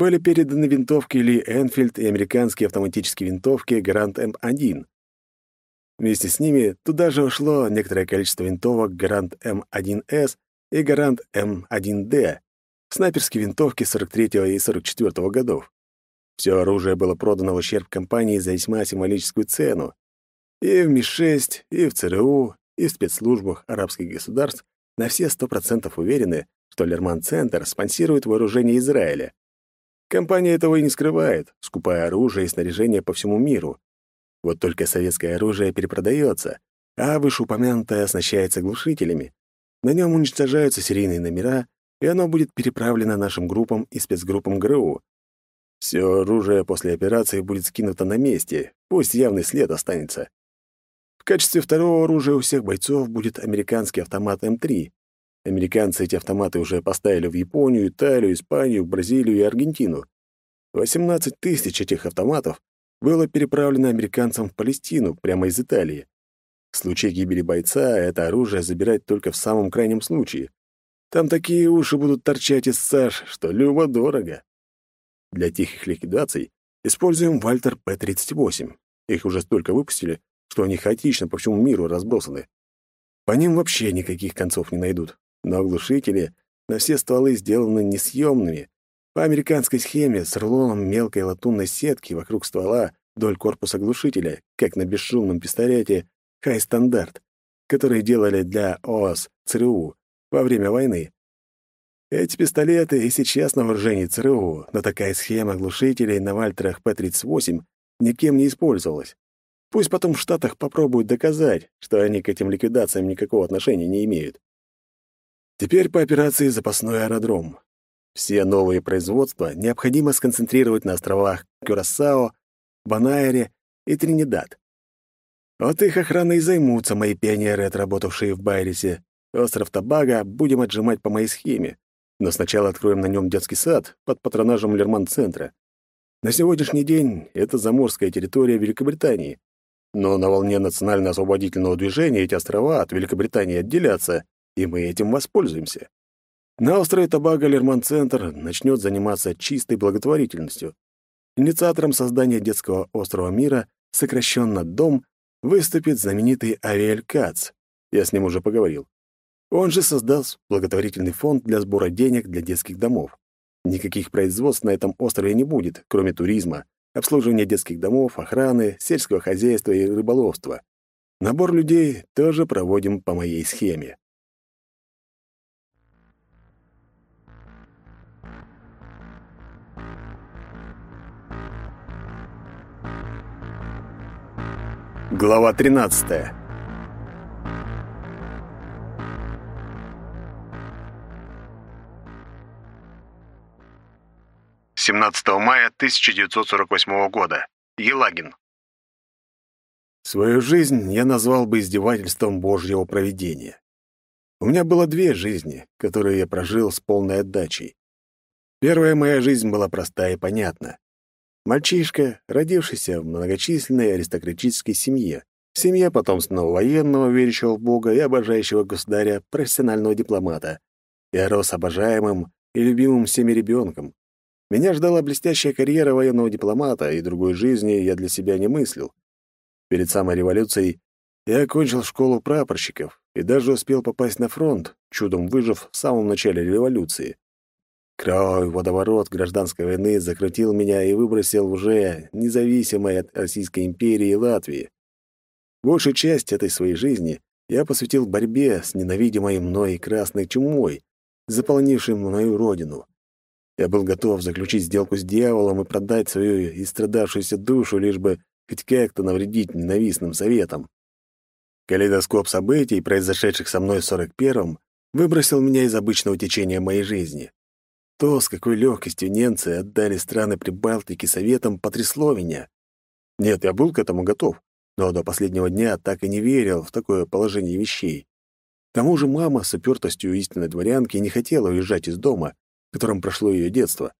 были переданы винтовки Ли Энфилд и американские автоматические винтовки Гарант М1. Вместе с ними туда же ушло некоторое количество винтовок Гарант М1С и Гарант М1Д, снайперские винтовки 43 и 44 годов. Все оружие было продано в ущерб компании за весьма символическую цену. И в МИ-6, и в ЦРУ, и в спецслужбах арабских государств на все сто процентов уверены, что Лерман-центр спонсирует вооружение Израиля. Компания этого и не скрывает, скупая оружие и снаряжение по всему миру. Вот только советское оружие перепродается, а вышеупомянутое оснащается глушителями. На нем уничтожаются серийные номера, и оно будет переправлено нашим группам и спецгруппам ГРУ. Все оружие после операции будет скинуто на месте, пусть явный след останется. В качестве второго оружия у всех бойцов будет американский автомат М3. Американцы эти автоматы уже поставили в Японию, Италию, Испанию, Бразилию и Аргентину. 18 тысяч этих автоматов было переправлено американцам в Палестину прямо из Италии. В случае гибели бойца это оружие забирать только в самом крайнем случае. Там такие уши будут торчать из САЖ, что любо-дорого. Для тихих ликвидаций используем Вальтер П-38. Их уже столько выпустили, что они хаотично по всему миру разбросаны. По ним вообще никаких концов не найдут. Но глушители на все стволы сделаны несъемными. По американской схеме с рулоном мелкой латунной сетки вокруг ствола вдоль корпуса глушителя, как на бесшумном пистолете «Хай Стандарт», который делали для ОАС ЦРУ во время войны. Эти пистолеты и сейчас на вооружении ЦРУ, но такая схема глушителей на Вальтерах П-38 никем не использовалась. Пусть потом в Штатах попробуют доказать, что они к этим ликвидациям никакого отношения не имеют. Теперь по операции «Запасной аэродром». Все новые производства необходимо сконцентрировать на островах Кюрасао, Банайре и Тринидад. Вот их охраной займутся мои пионеры, отработавшие в Байрисе. Остров Табага будем отжимать по моей схеме. Но сначала откроем на нем детский сад под патронажем Лерман-центра. На сегодняшний день это заморская территория Великобритании. Но на волне национально-освободительного движения эти острова от Великобритании отделятся, и мы этим воспользуемся. На острове Табаго Лерман-центр начнет заниматься чистой благотворительностью. Инициатором создания детского острова мира, сокращенно «Дом», выступит знаменитый Ариэль Кац. Я с ним уже поговорил. Он же создаст благотворительный фонд для сбора денег для детских домов. Никаких производств на этом острове не будет, кроме туризма, обслуживания детских домов, охраны, сельского хозяйства и рыболовства. Набор людей тоже проводим по моей схеме. Глава 13. Семнадцатого мая 1948 года. Елагин. Свою жизнь я назвал бы издевательством Божьего провидения. У меня было две жизни, которые я прожил с полной отдачей. Первая моя жизнь была проста и понятна. Мальчишка, родившийся в многочисленной аристократической семье. Семья потомственного военного, верящего в Бога и обожающего государя, профессионального дипломата. Я рос обожаемым и любимым всеми ребенком. Меня ждала блестящая карьера военного дипломата, и другой жизни я для себя не мыслил. Перед самой революцией я окончил школу прапорщиков и даже успел попасть на фронт, чудом выжив в самом начале революции. Кровь, водоворот гражданской войны закрутил меня и выбросил уже независимой от Российской империи Латвии. Большую часть этой своей жизни я посвятил борьбе с ненавидимой мной красной чумой, заполнившей мою родину. Я был готов заключить сделку с дьяволом и продать свою истрадавшуюся душу, лишь бы хоть как-то навредить ненавистным советам. Калейдоскоп событий, произошедших со мной в 41-м, выбросил меня из обычного течения моей жизни. То, с какой легкостью немцы отдали страны Прибалтики советам, потрясло меня. Нет, я был к этому готов, но до последнего дня так и не верил в такое положение вещей. К тому же мама с упертостью истинной дворянки не хотела уезжать из дома, в котором прошло ее детство,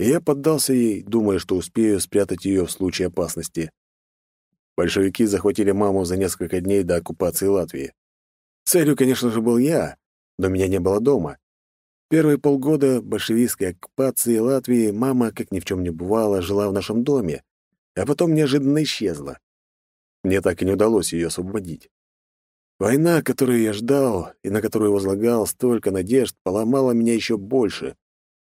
и я поддался ей, думая, что успею спрятать ее в случае опасности. Большевики захватили маму за несколько дней до оккупации Латвии. Целью, конечно же, был я, но меня не было дома. Первые полгода большевистской оккупации Латвии мама, как ни в чем не бывало, жила в нашем доме, а потом неожиданно исчезла. Мне так и не удалось ее освободить. Война, которую я ждал и на которую возлагал столько надежд, поломала меня еще больше.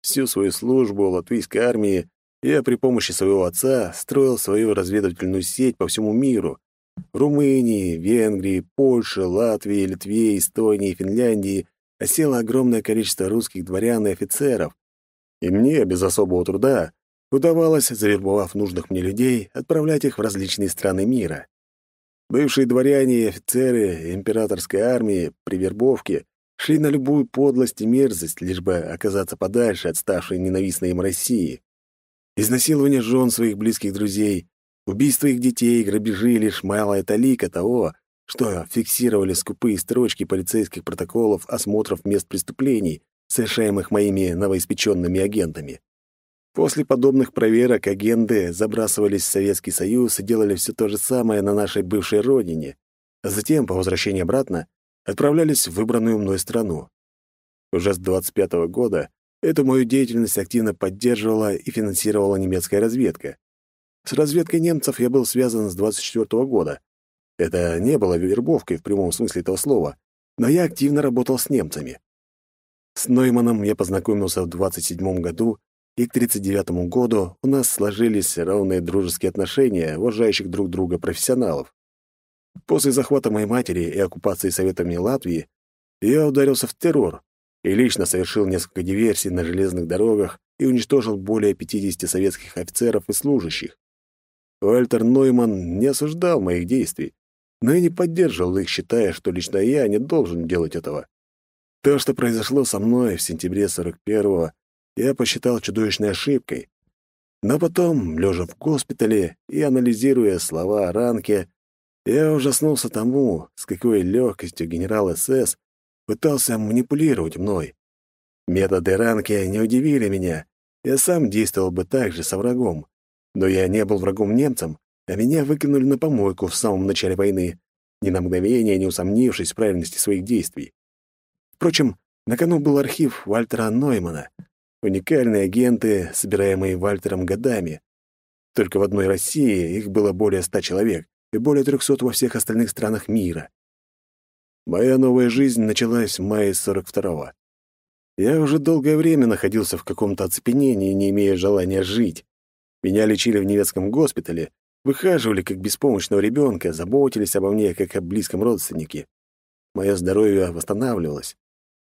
Всю свою службу в латвийской армии я при помощи своего отца строил свою разведывательную сеть по всему миру. В Румынии, Венгрии, Польше, Латвии, Литве, Эстонии, Финляндии осело огромное количество русских дворян и офицеров. И мне, без особого труда, удавалось, завербовав нужных мне людей, отправлять их в различные страны мира. Бывшие дворяне и офицеры императорской армии при вербовке шли на любую подлость и мерзость, лишь бы оказаться подальше от ставшей ненавистной им России. Изнасилование жен своих близких друзей, убийство их детей, грабежи — лишь малая талика того, что фиксировали скупые строчки полицейских протоколов осмотров мест преступлений, совершаемых моими новоиспеченными агентами. После подобных проверок агенты забрасывались в Советский Союз и делали все то же самое на нашей бывшей родине, а затем, по возвращении обратно, отправлялись в выбранную мной страну. Уже с 25 -го года эту мою деятельность активно поддерживала и финансировала немецкая разведка. С разведкой немцев я был связан с 24 -го года. Это не было вербовкой в прямом смысле этого слова, но я активно работал с немцами. С Нойманом я познакомился в 27 году и к 1939 году у нас сложились ровные дружеские отношения уважающих друг друга профессионалов. После захвата моей матери и оккупации Советами Латвии я ударился в террор и лично совершил несколько диверсий на железных дорогах и уничтожил более 50 советских офицеров и служащих. Вальтер Нойман не осуждал моих действий, но и не поддерживал их, считая, что лично я не должен делать этого. То, что произошло со мной в сентябре 41-го, я посчитал чудовищной ошибкой. Но потом, лежа в госпитале и анализируя слова ранке, я ужаснулся тому, с какой легкостью генерал СС пытался манипулировать мной. Методы ранки не удивили меня. Я сам действовал бы так же со врагом. Но я не был врагом немцам, а меня выкинули на помойку в самом начале войны, ни на мгновение не усомнившись в правильности своих действий. Впрочем, на кону был архив Вальтера Ноймана, Уникальные агенты, собираемые Вальтером годами. Только в одной России их было более ста человек и более трехсот во всех остальных странах мира. Моя новая жизнь началась в мае 42-го. Я уже долгое время находился в каком-то оцепенении, не имея желания жить. Меня лечили в немецком госпитале, выхаживали как беспомощного ребенка, заботились обо мне как о близком родственнике. Мое здоровье восстанавливалось.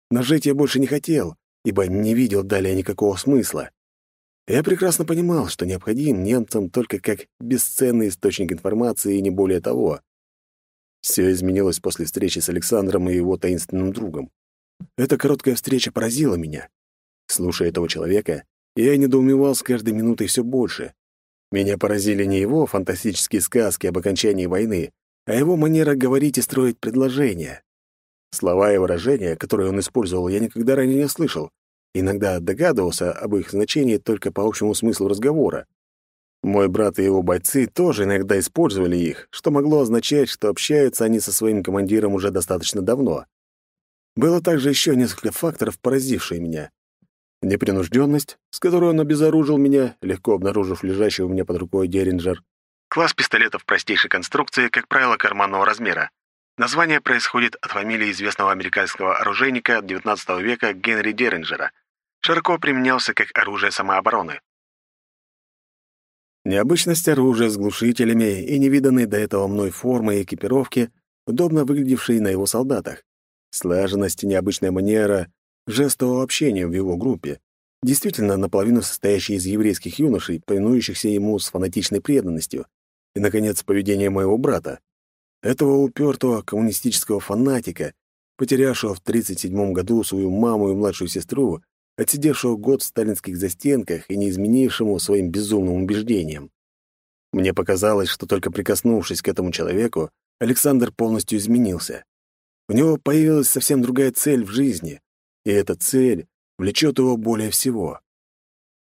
Но жить я больше не хотел, ибо не видел далее никакого смысла. Я прекрасно понимал, что необходим немцам только как бесценный источник информации и не более того. Все изменилось после встречи с Александром и его таинственным другом. Эта короткая встреча поразила меня. Слушая этого человека, я недоумевал с каждой минутой все больше. Меня поразили не его фантастические сказки об окончании войны, а его манера говорить и строить предложения. Слова и выражения, которые он использовал, я никогда ранее не слышал. Иногда догадывался об их значении только по общему смыслу разговора. Мой брат и его бойцы тоже иногда использовали их, что могло означать, что общаются они со своим командиром уже достаточно давно. Было также еще несколько факторов, поразившие меня. Непринужденность, с которой он обезоружил меня, легко обнаружив лежащий у меня под рукой Деринджер. Класс пистолетов простейшей конструкции, как правило, карманного размера. Название происходит от фамилии известного американского оружейника XIX века Генри Деринджера. Широко применялся как оружие самообороны. Необычность оружия с глушителями и невиданной до этого мной формы и экипировки, удобно выглядевшие на его солдатах. Слаженность и необычная манера жестового общения в его группе, действительно наполовину состоящей из еврейских юношей, повинующихся ему с фанатичной преданностью. И, наконец, поведение моего брата. Этого упертого коммунистического фанатика, потерявшего в 1937 году свою маму и младшую сестру, отсидевшего год в сталинских застенках и не изменившему своим безумным убеждениям. Мне показалось, что только прикоснувшись к этому человеку, Александр полностью изменился. У него появилась совсем другая цель в жизни, и эта цель влечет его более всего.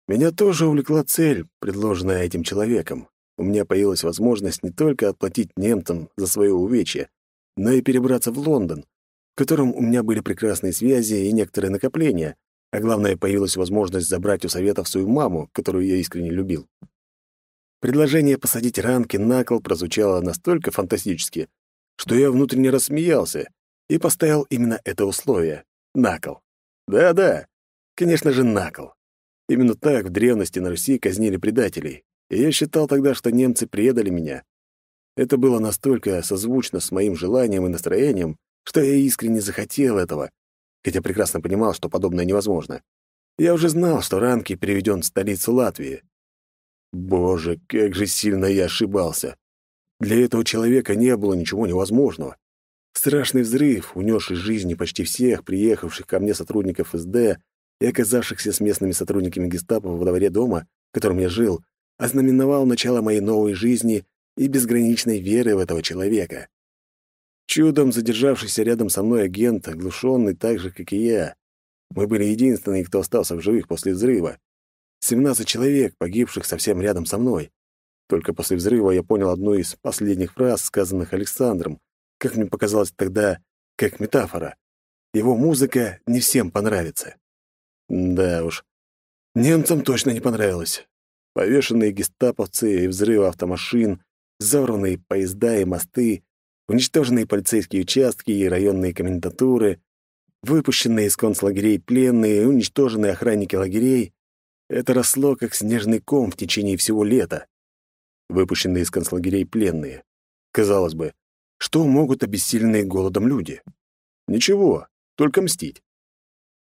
Меня тоже увлекла цель, предложенная этим человеком у меня появилась возможность не только отплатить немцам за свое увечье, но и перебраться в Лондон, в котором у меня были прекрасные связи и некоторые накопления, а главное, появилась возможность забрать у Советов свою маму, которую я искренне любил. Предложение посадить ранки на кол прозвучало настолько фантастически, что я внутренне рассмеялся и поставил именно это условие — на кол. Да-да, конечно же, на кол. Именно так в древности на Руси казнили предателей, и я считал тогда, что немцы предали меня. Это было настолько созвучно с моим желанием и настроением, что я искренне захотел этого, хотя прекрасно понимал, что подобное невозможно. Я уже знал, что Ранки переведен в столицу Латвии. Боже, как же сильно я ошибался. Для этого человека не было ничего невозможного. Страшный взрыв, унесший жизни почти всех приехавших ко мне сотрудников СД и оказавшихся с местными сотрудниками гестапо во дворе дома, в котором я жил, ознаменовал начало моей новой жизни и безграничной веры в этого человека. Чудом задержавшийся рядом со мной агент, оглушенный так же, как и я. Мы были единственные, кто остался в живых после взрыва. 17 человек, погибших совсем рядом со мной. Только после взрыва я понял одну из последних фраз, сказанных Александром, как мне показалось тогда, как метафора. Его музыка не всем понравится. Да уж, немцам точно не понравилось. Повешенные гестаповцы и взрывы автомашин, взорванные поезда и мосты, уничтоженные полицейские участки и районные комендатуры, выпущенные из концлагерей пленные и уничтоженные охранники лагерей — это росло, как снежный ком в течение всего лета. Выпущенные из концлагерей пленные. Казалось бы, что могут обессиленные голодом люди? Ничего, только мстить.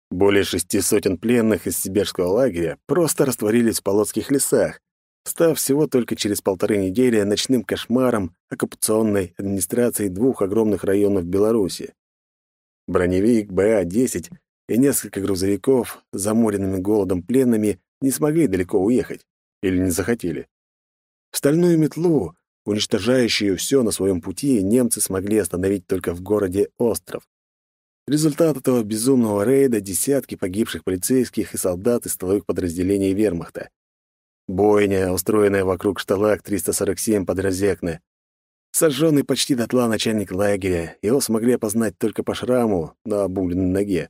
Более шести сотен пленных из сибирского лагеря просто растворились в полоцких лесах, став всего только через полторы недели ночным кошмаром оккупационной администрации двух огромных районов Беларуси. Броневик БА-10 и несколько грузовиков заморенными голодом пленными не смогли далеко уехать или не захотели. Стальную метлу, уничтожающую все на своем пути, немцы смогли остановить только в городе Остров. Результат этого безумного рейда — десятки погибших полицейских и солдат из столовых подразделений вермахта. Бойня, устроенная вокруг шталак-347 под Розекне. Сожженный почти дотла начальник лагеря, его смогли опознать только по шраму на обугленной ноге,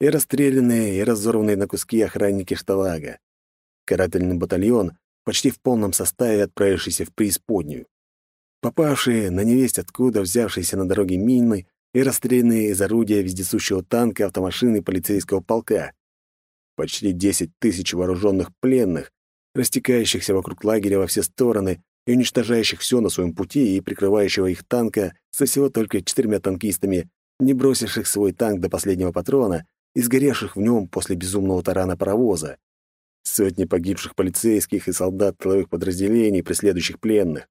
и расстрелянные и разорванные на куски охранники шталага. Карательный батальон, почти в полном составе отправившийся в преисподнюю. Попавшие на невесть откуда взявшиеся на дороге мины и расстрелянные из орудия вездесущего танка, автомашины полицейского полка. Почти 10 тысяч вооруженных пленных, растекающихся вокруг лагеря во все стороны и уничтожающих все на своем пути и прикрывающего их танка со всего только четырьмя танкистами, не бросивших свой танк до последнего патрона и сгоревших в нем после безумного тарана паровоза. Сотни погибших полицейских и солдат тыловых подразделений, преследующих пленных.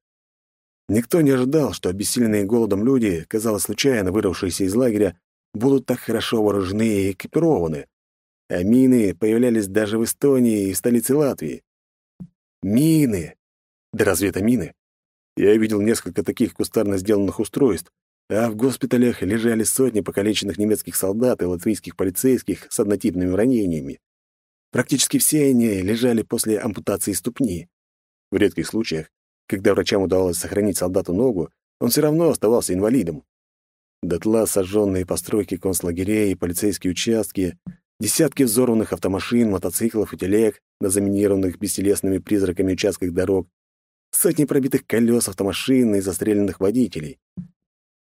Никто не ожидал, что обессиленные голодом люди, казалось, случайно вырвавшиеся из лагеря, будут так хорошо вооружены и экипированы. А мины появлялись даже в Эстонии и в столице Латвии. Мины! Да разве это мины? Я видел несколько таких кустарно сделанных устройств, а в госпиталях лежали сотни покалеченных немецких солдат и латвийских полицейских с однотипными ранениями. Практически все они лежали после ампутации ступни. В редких случаях, когда врачам удавалось сохранить солдату ногу, он все равно оставался инвалидом. Дотла сожженные постройки концлагерей и полицейские участки, Десятки взорванных автомашин, мотоциклов и телег на заминированных бестелесными призраками участках дорог, сотни пробитых колес автомашин и застреленных водителей.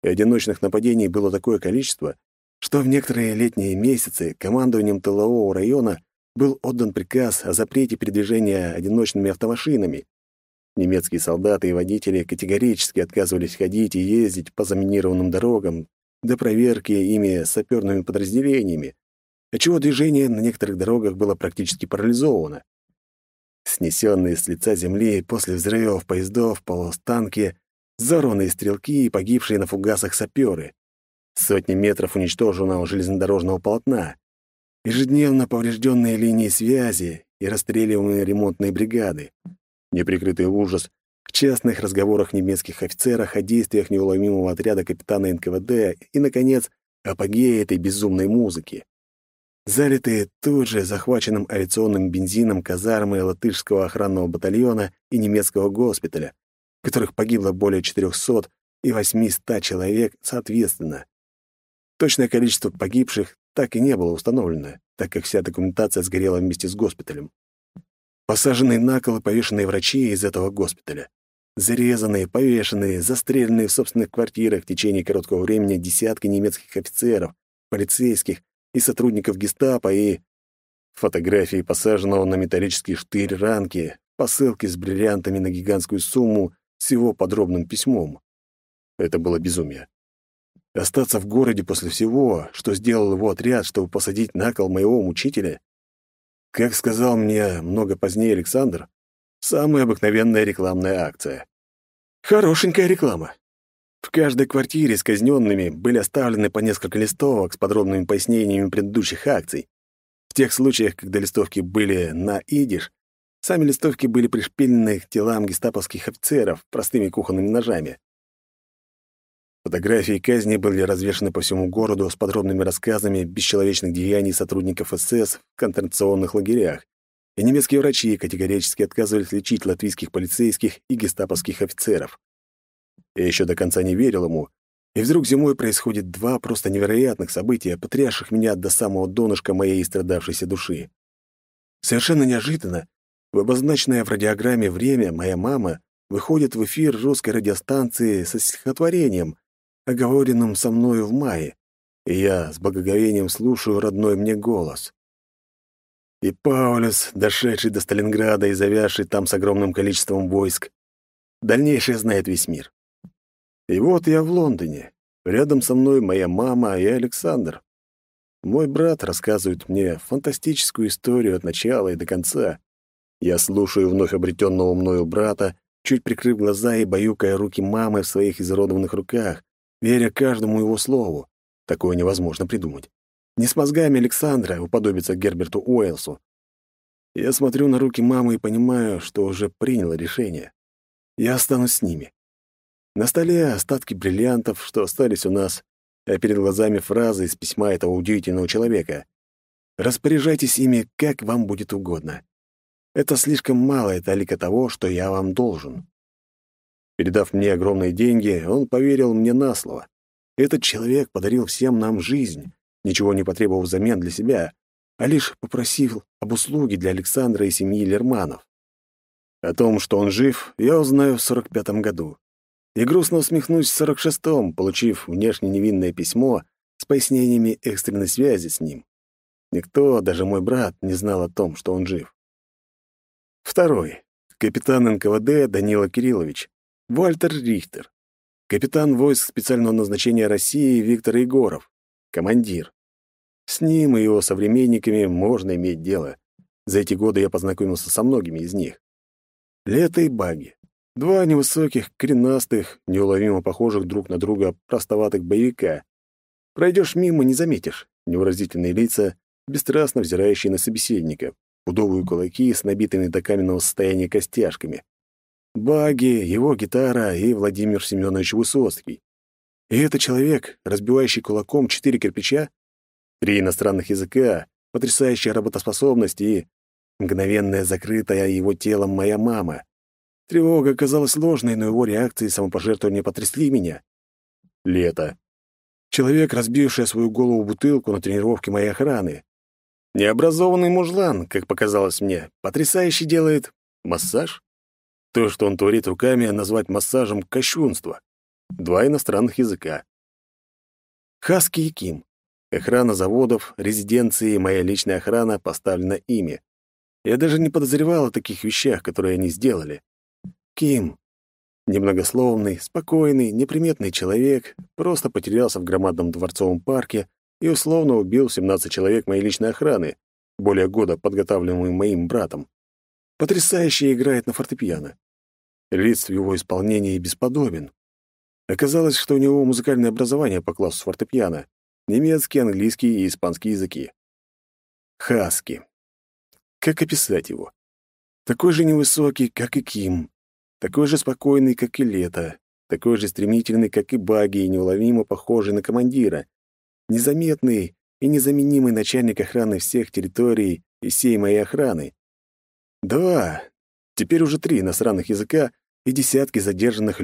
И одиночных нападений было такое количество, что в некоторые летние месяцы командованием тылового района был отдан приказ о запрете передвижения одиночными автомашинами. Немецкие солдаты и водители категорически отказывались ходить и ездить по заминированным дорогам до проверки ими саперными подразделениями, отчего движение на некоторых дорогах было практически парализовано. Снесенные с лица земли после взрывов поездов, полустанки, взорванные стрелки и погибшие на фугасах саперы, сотни метров уничтоженного железнодорожного полотна, ежедневно поврежденные линии связи и расстреливаемые ремонтные бригады, неприкрытый ужас в частных разговорах немецких офицерах о действиях неуловимого отряда капитана НКВД и, наконец, апогея этой безумной музыки залитые тут же захваченным авиационным бензином казармы латышского охранного батальона и немецкого госпиталя, в которых погибло более 400 и 800 человек соответственно. Точное количество погибших так и не было установлено, так как вся документация сгорела вместе с госпиталем. Посаженные на кол и повешенные врачи из этого госпиталя. Зарезанные, повешенные, застреленные в собственных квартирах в течение короткого времени десятки немецких офицеров, полицейских и сотрудников гестапо и... Фотографии посаженного на металлический штырь ранки, посылки с бриллиантами на гигантскую сумму с его подробным письмом. Это было безумие. Остаться в городе после всего, что сделал его отряд, чтобы посадить на кол моего мучителя? Как сказал мне много позднее Александр, самая обыкновенная рекламная акция. Хорошенькая реклама. В каждой квартире с казненными были оставлены по несколько листовок с подробными пояснениями предыдущих акций. В тех случаях, когда листовки были на идиш, сами листовки были пришпилены к телам гестаповских офицеров простыми кухонными ножами. Фотографии казни были развешаны по всему городу с подробными рассказами бесчеловечных деяний сотрудников СС в концентрационных лагерях, и немецкие врачи категорически отказывались лечить латвийских полицейских и гестаповских офицеров. Я еще до конца не верил ему, и вдруг зимой происходит два просто невероятных события, потрясших меня до самого донышка моей страдавшейся души. Совершенно неожиданно, в обозначенное в радиограмме время моя мама выходит в эфир русской радиостанции со стихотворением, оговоренным со мною в мае, и я с благоговением слушаю родной мне голос. И Паулюс, дошедший до Сталинграда и завязший там с огромным количеством войск, дальнейшее знает весь мир. И вот я в Лондоне. Рядом со мной моя мама и Александр. Мой брат рассказывает мне фантастическую историю от начала и до конца. Я слушаю вновь обретенного мною брата, чуть прикрыв глаза и баюкая руки мамы в своих изуродованных руках, веря каждому его слову. Такое невозможно придумать. Не с мозгами Александра уподобиться Герберту Уэлсу. Я смотрю на руки мамы и понимаю, что уже принял решение. Я останусь с ними. На столе остатки бриллиантов, что остались у нас, а перед глазами фразы из письма этого удивительного человека. Распоряжайтесь ими, как вам будет угодно. Это слишком малая талика того, что я вам должен. Передав мне огромные деньги, он поверил мне на слово. Этот человек подарил всем нам жизнь, ничего не потребовав взамен для себя, а лишь попросил об услуге для Александра и семьи Лерманов. О том, что он жив, я узнаю в сорок пятом году. И грустно усмехнусь в сорок шестом, получив внешне невинное письмо с пояснениями экстренной связи с ним. Никто, даже мой брат, не знал о том, что он жив. Второй. Капитан НКВД Данила Кириллович, Вальтер Рихтер, капитан войск специального назначения России Виктор Егоров, командир. С ним и его современниками можно иметь дело. За эти годы я познакомился со многими из них. Лето и Баги. Два невысоких, коренастых, неуловимо похожих друг на друга простоватых боевика. Пройдешь мимо, не заметишь. Невыразительные лица, бесстрастно взирающие на собеседника, пудовые кулаки с набитыми до каменного состояния костяшками. Баги, его гитара и Владимир Семенович Высоцкий. И это человек, разбивающий кулаком четыре кирпича, три иностранных языка, потрясающая работоспособность и мгновенная закрытая его телом моя мама. Тревога казалась ложной, но его реакции и самопожертвования потрясли меня. Лето. Человек, разбивший свою голову бутылку на тренировке моей охраны. Необразованный мужлан, как показалось мне, потрясающе делает массаж. То, что он творит руками, назвать массажем — кощунство. Два иностранных языка. Хаски и Ким. Охрана заводов, резиденции и моя личная охрана поставлена ими. Я даже не подозревал о таких вещах, которые они сделали. Ким. Немногословный, спокойный, неприметный человек просто потерялся в громадном дворцовом парке и условно убил 17 человек моей личной охраны, более года подготавливаемый моим братом. Потрясающе играет на фортепиано. Лиц в его исполнении бесподобен. Оказалось, что у него музыкальное образование по классу фортепиано. Немецкий, английский и испанский языки. Хаски. Как описать его? Такой же невысокий, как и Ким. Такой же спокойный, как и Лето. Такой же стремительный, как и Баги, и неуловимо похожий на командира. Незаметный и незаменимый начальник охраны всех территорий и всей моей охраны. Два, теперь уже три иностранных языка и десятки задержанных